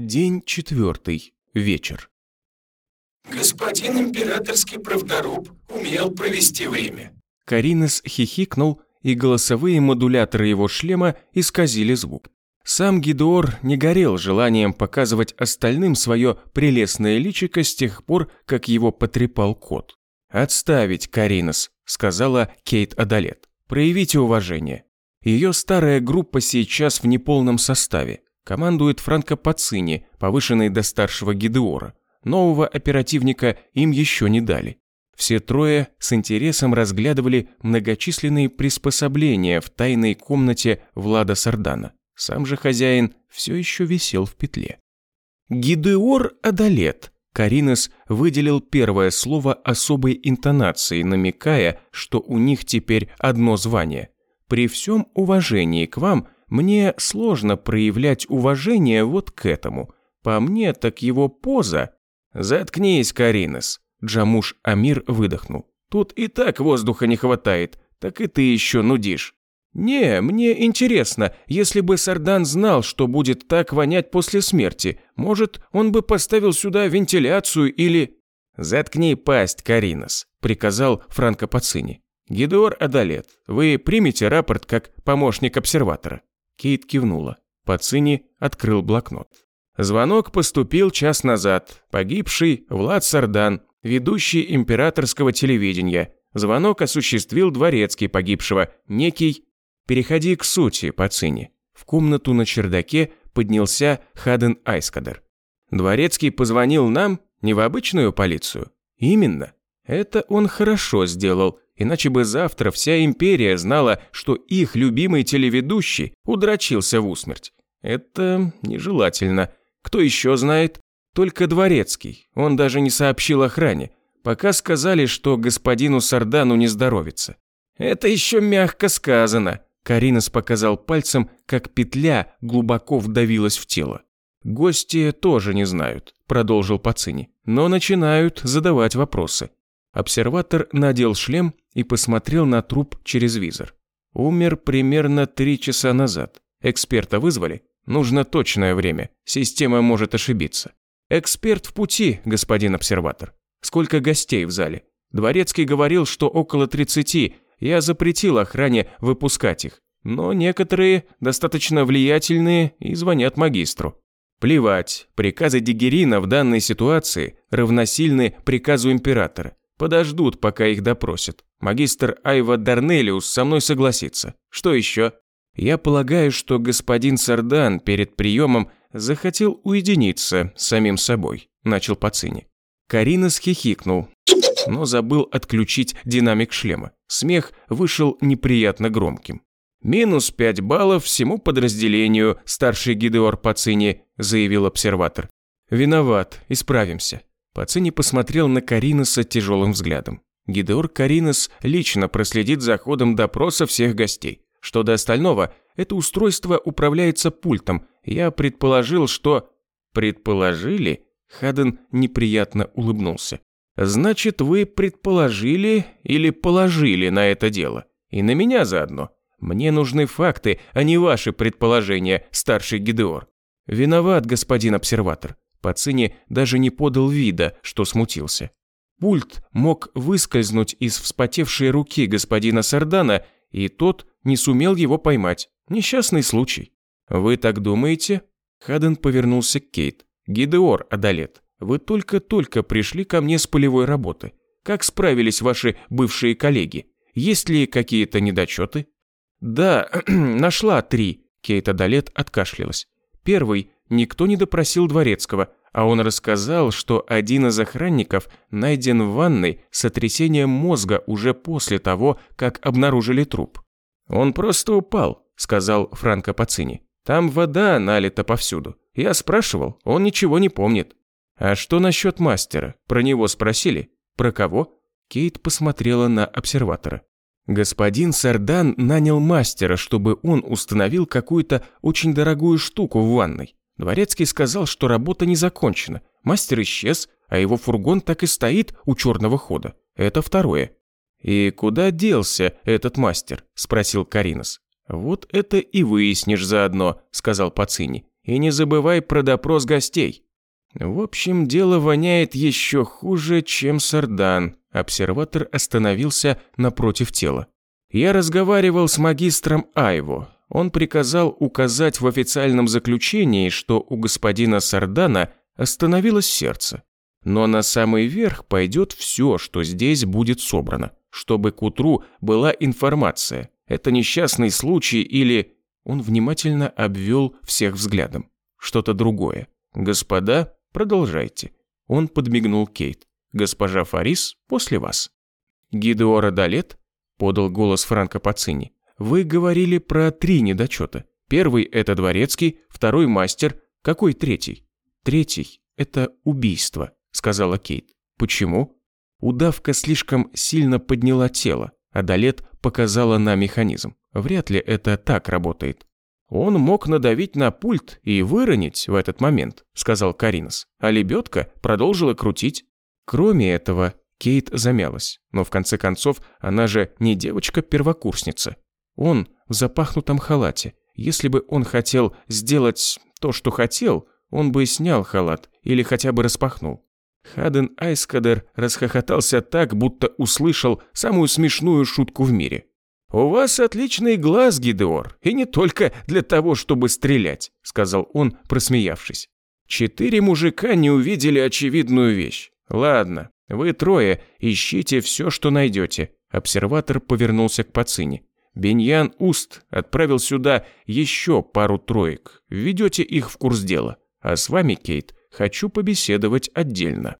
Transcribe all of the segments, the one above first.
День четвертый. Вечер. Господин императорский правдоруб умел провести время. Каринес хихикнул, и голосовые модуляторы его шлема исказили звук. Сам Гидеор не горел желанием показывать остальным свое прелестное личико с тех пор, как его потрепал кот. «Отставить, Каринес», — сказала Кейт Адалет. «Проявите уважение. Ее старая группа сейчас в неполном составе. Командует Франко Пацини, повышенный до старшего Гидеора. Нового оперативника им еще не дали. Все трое с интересом разглядывали многочисленные приспособления в тайной комнате Влада Сардана. Сам же хозяин все еще висел в петле. «Гидеор Адалет», Каринес выделил первое слово особой интонацией, намекая, что у них теперь одно звание. «При всем уважении к вам, мне сложно проявлять уважение вот к этому. По мне, так его поза...» «Заткнись, Каринес», Джамуш Амир выдохнул. «Тут и так воздуха не хватает, так и ты еще нудишь». «Не, мне интересно, если бы Сардан знал, что будет так вонять после смерти, может, он бы поставил сюда вентиляцию или...» «Заткни пасть, Каринос», – приказал Франко Пацини. «Гидеор Адалет, вы примете рапорт как помощник обсерватора?» Кейт кивнула. Пацини открыл блокнот. Звонок поступил час назад. Погибший Влад Сардан, ведущий императорского телевидения. Звонок осуществил дворецкий погибшего, некий Переходи к сути, Пацини. В комнату на чердаке поднялся Хаден Айскадер. Дворецкий позвонил нам, не в обычную полицию. Именно. Это он хорошо сделал, иначе бы завтра вся империя знала, что их любимый телеведущий удрочился в усмерть. Это нежелательно. Кто еще знает? Только Дворецкий. Он даже не сообщил охране. Пока сказали, что господину Сардану не здоровится. Это еще мягко сказано. Каринос показал пальцем, как петля глубоко вдавилась в тело. «Гости тоже не знают», – продолжил Пацини, – «но начинают задавать вопросы». Обсерватор надел шлем и посмотрел на труп через визор. Умер примерно три часа назад. Эксперта вызвали? Нужно точное время. Система может ошибиться. Эксперт в пути, господин обсерватор. Сколько гостей в зале? Дворецкий говорил, что около 30, я запретил охране выпускать их, но некоторые достаточно влиятельные и звонят магистру. Плевать, приказы Дигерина в данной ситуации равносильны приказу императора. Подождут, пока их допросят. Магистр Айва Дарнелиус со мной согласится. Что еще? Я полагаю, что господин Сардан перед приемом захотел уединиться с самим собой, начал Пацини. Карина схихикнул, но забыл отключить динамик шлема. Смех вышел неприятно громким. «Минус пять баллов всему подразделению, старший Гидеор Пацини», заявил обсерватор. «Виноват, исправимся». Пацини посмотрел на Кариноса тяжелым взглядом. Гидеор Каринос лично проследит за ходом допроса всех гостей. Что до остального, это устройство управляется пультом. Я предположил, что... Предположили? Хаден неприятно улыбнулся. Значит, вы предположили или положили на это дело. И на меня заодно. Мне нужны факты, а не ваши предположения, старший Гидеор. Виноват, господин обсерватор. Пацини даже не подал вида, что смутился. Пульт мог выскользнуть из вспотевшей руки господина Сардана, и тот не сумел его поймать. Несчастный случай. Вы так думаете? Хаден повернулся к Кейт. Гидеор Адалет, вы только-только пришли ко мне с полевой работы. Как справились ваши бывшие коллеги? Есть ли какие-то недочеты? Да, нашла три. Кейт Адалет откашлялась. Первый, никто не допросил Дворецкого, а он рассказал, что один из охранников найден в ванной с сотрясением мозга уже после того, как обнаружили труп. «Он просто упал», — сказал Франко Пацини. «Там вода налита повсюду. Я спрашивал, он ничего не помнит. «А что насчет мастера? Про него спросили? Про кого?» Кейт посмотрела на обсерватора. Господин Сардан нанял мастера, чтобы он установил какую-то очень дорогую штуку в ванной. Дворецкий сказал, что работа не закончена. Мастер исчез, а его фургон так и стоит у черного хода. Это второе. «И куда делся этот мастер?» – спросил Каринос. «Вот это и выяснишь заодно», – сказал Пацини. И не забывай про допрос гостей». В общем, дело воняет еще хуже, чем сардан. Обсерватор остановился напротив тела. Я разговаривал с магистром Айво. Он приказал указать в официальном заключении, что у господина Сардана остановилось сердце. Но на самый верх пойдет все, что здесь будет собрано, чтобы к утру была информация. Это несчастный случай или... Он внимательно обвел всех взглядом. Что-то другое. Господа, продолжайте. Он подмигнул Кейт. Госпожа Фарис, после вас. Гидеора Далет подал голос Франко Пацини. Вы говорили про три недочета. Первый – это дворецкий, второй – мастер. Какой третий? Третий – это убийство, сказала Кейт. Почему? Удавка слишком сильно подняла тело, а Далет показала на механизм. Вряд ли это так работает. Он мог надавить на пульт и выронить в этот момент, сказал Каринос, а лебедка продолжила крутить. Кроме этого, Кейт замялась, но в конце концов она же не девочка-первокурсница. Он в запахнутом халате. Если бы он хотел сделать то, что хотел, он бы снял халат или хотя бы распахнул. Хаден Айскадер расхохотался так, будто услышал самую смешную шутку в мире. «У вас отличный глаз, Гидеор, и не только для того, чтобы стрелять», сказал он, просмеявшись. «Четыре мужика не увидели очевидную вещь. Ладно, вы трое ищите все, что найдете». Обсерватор повернулся к Пацине. Беньян Уст отправил сюда еще пару троек. Введете их в курс дела. А с вами, Кейт, хочу побеседовать отдельно».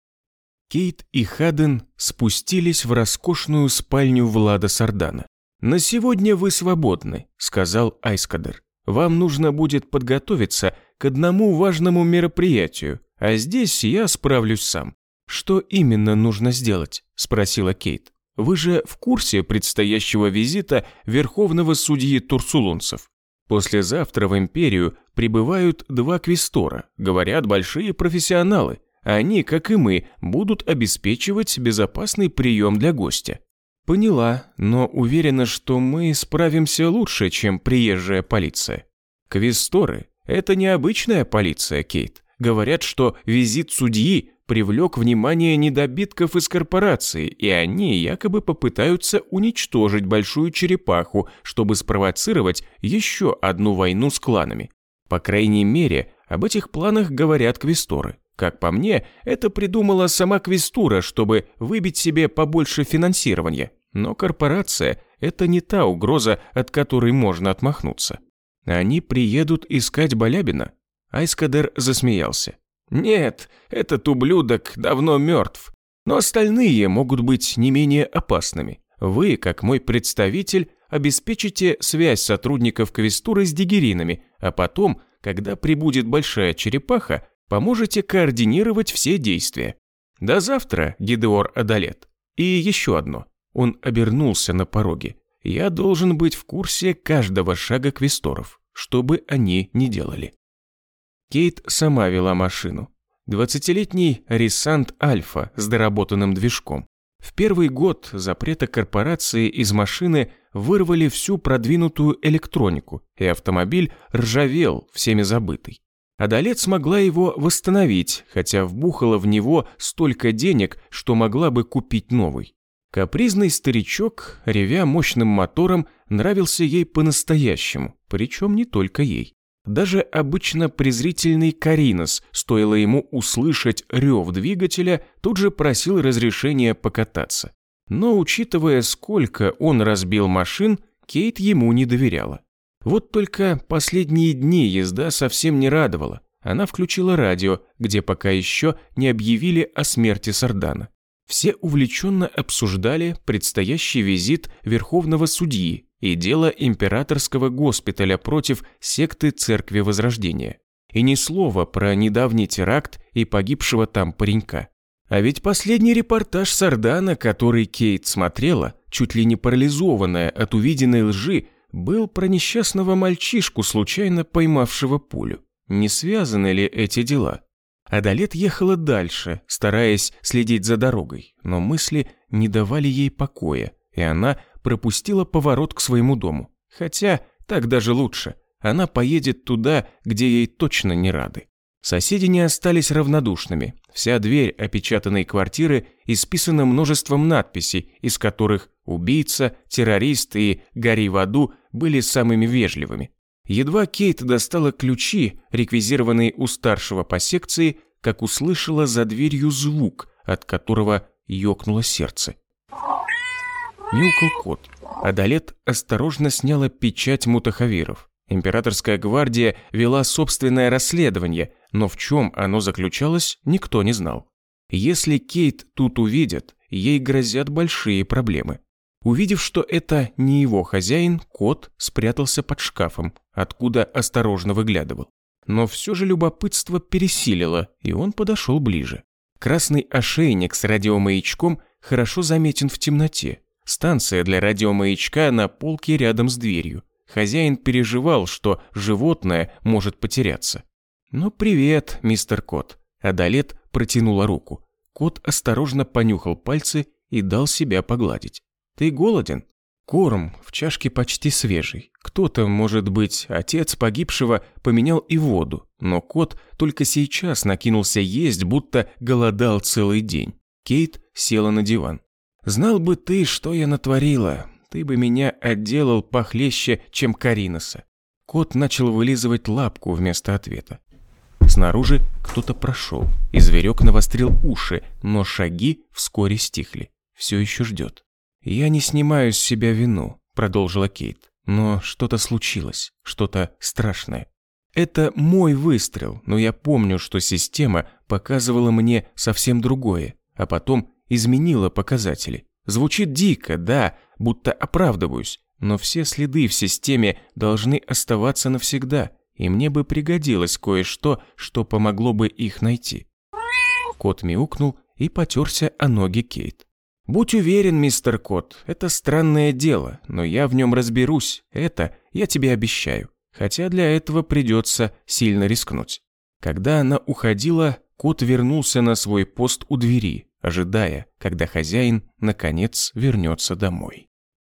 Кейт и Хаден спустились в роскошную спальню Влада Сардана. «На сегодня вы свободны», — сказал Айскадер. «Вам нужно будет подготовиться к одному важному мероприятию, а здесь я справлюсь сам. «Что именно нужно сделать?» – спросила Кейт. «Вы же в курсе предстоящего визита верховного судьи Турсулунцев? Послезавтра в Империю прибывают два квестора, говорят большие профессионалы. Они, как и мы, будут обеспечивать безопасный прием для гостя». «Поняла, но уверена, что мы справимся лучше, чем приезжая полиция». «Квесторы – это необычная полиция, Кейт. Говорят, что визит судьи привлек внимание недобитков из корпорации, и они якобы попытаются уничтожить большую черепаху, чтобы спровоцировать еще одну войну с кланами. По крайней мере, об этих планах говорят квесторы. Как по мне, это придумала сама квестура, чтобы выбить себе побольше финансирования. Но корпорация – это не та угроза, от которой можно отмахнуться. Они приедут искать Балябина. Айскадер засмеялся. Нет, этот ублюдок давно мертв. Но остальные могут быть не менее опасными. Вы, как мой представитель, обеспечите связь сотрудников Квестуры с дигеринами, а потом, когда прибудет большая черепаха, поможете координировать все действия. До завтра, Гидеор Адалет. И еще одно. Он обернулся на пороге. Я должен быть в курсе каждого шага квесторов, что бы они ни делали. Кейт сама вела машину. Двадцатилетний Рисант Альфа с доработанным движком. В первый год запрета корпорации из машины вырвали всю продвинутую электронику, и автомобиль ржавел, всеми забытый. Адалет смогла его восстановить, хотя вбухала в него столько денег, что могла бы купить новый. Капризный старичок, ревя мощным мотором, нравился ей по-настоящему, причем не только ей. Даже обычно презрительный Каринос, стоило ему услышать рев двигателя, тут же просил разрешения покататься. Но учитывая, сколько он разбил машин, Кейт ему не доверяла. Вот только последние дни езда совсем не радовала. Она включила радио, где пока еще не объявили о смерти Сардана. Все увлеченно обсуждали предстоящий визит Верховного Судьи и дело императорского госпиталя против секты Церкви Возрождения. И ни слова про недавний теракт и погибшего там паренька. А ведь последний репортаж Сардана, который Кейт смотрела, чуть ли не парализованная от увиденной лжи, был про несчастного мальчишку, случайно поймавшего пулю. Не связаны ли эти дела? Адалет ехала дальше, стараясь следить за дорогой, но мысли не давали ей покоя, и она пропустила поворот к своему дому. Хотя так даже лучше. она поедет туда, где ей точно не рады. Соседи не остались равнодушными. Вся дверь опечатанной квартиры исписана множеством надписей, из которых «убийца», «террорист» и «гори в аду» были самыми вежливыми. Едва Кейт достала ключи, реквизированные у старшего по секции, как услышала за дверью звук, от которого ёкнуло сердце. Мяукал кот. Адалет осторожно сняла печать мутахавиров. Императорская гвардия вела собственное расследование, но в чем оно заключалось, никто не знал. Если Кейт тут увидят, ей грозят большие проблемы. Увидев, что это не его хозяин, кот спрятался под шкафом, откуда осторожно выглядывал. Но все же любопытство пересилило, и он подошел ближе. Красный ошейник с радиомаячком хорошо заметен в темноте. Станция для радиомаячка на полке рядом с дверью. Хозяин переживал, что животное может потеряться. «Ну, привет, мистер Кот». Адалет протянула руку. Кот осторожно понюхал пальцы и дал себя погладить. «Ты голоден?» Корм в чашке почти свежий. Кто-то, может быть, отец погибшего поменял и воду, но кот только сейчас накинулся есть, будто голодал целый день. Кейт села на диван. «Знал бы ты, что я натворила, ты бы меня отделал похлеще, чем Кариноса». Кот начал вылизывать лапку вместо ответа. Снаружи кто-то прошел, и зверек навострил уши, но шаги вскоре стихли. Все еще ждет. «Я не снимаю с себя вину», — продолжила Кейт. «Но что-то случилось, что-то страшное. Это мой выстрел, но я помню, что система показывала мне совсем другое, а потом изменила показатели. Звучит дико, да, будто оправдываюсь, но все следы в системе должны оставаться навсегда, и мне бы пригодилось кое-что, что помогло бы их найти. Кот мяукнул и потерся о ноги Кейт. «Будь уверен, мистер Кот, это странное дело, но я в нем разберусь, это я тебе обещаю, хотя для этого придется сильно рискнуть». Когда она уходила, кот вернулся на свой пост у двери, ожидая, когда хозяин наконец вернется домой.